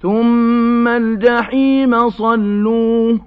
ثُمَّ الْجَحِيمَ صَلُّوهُ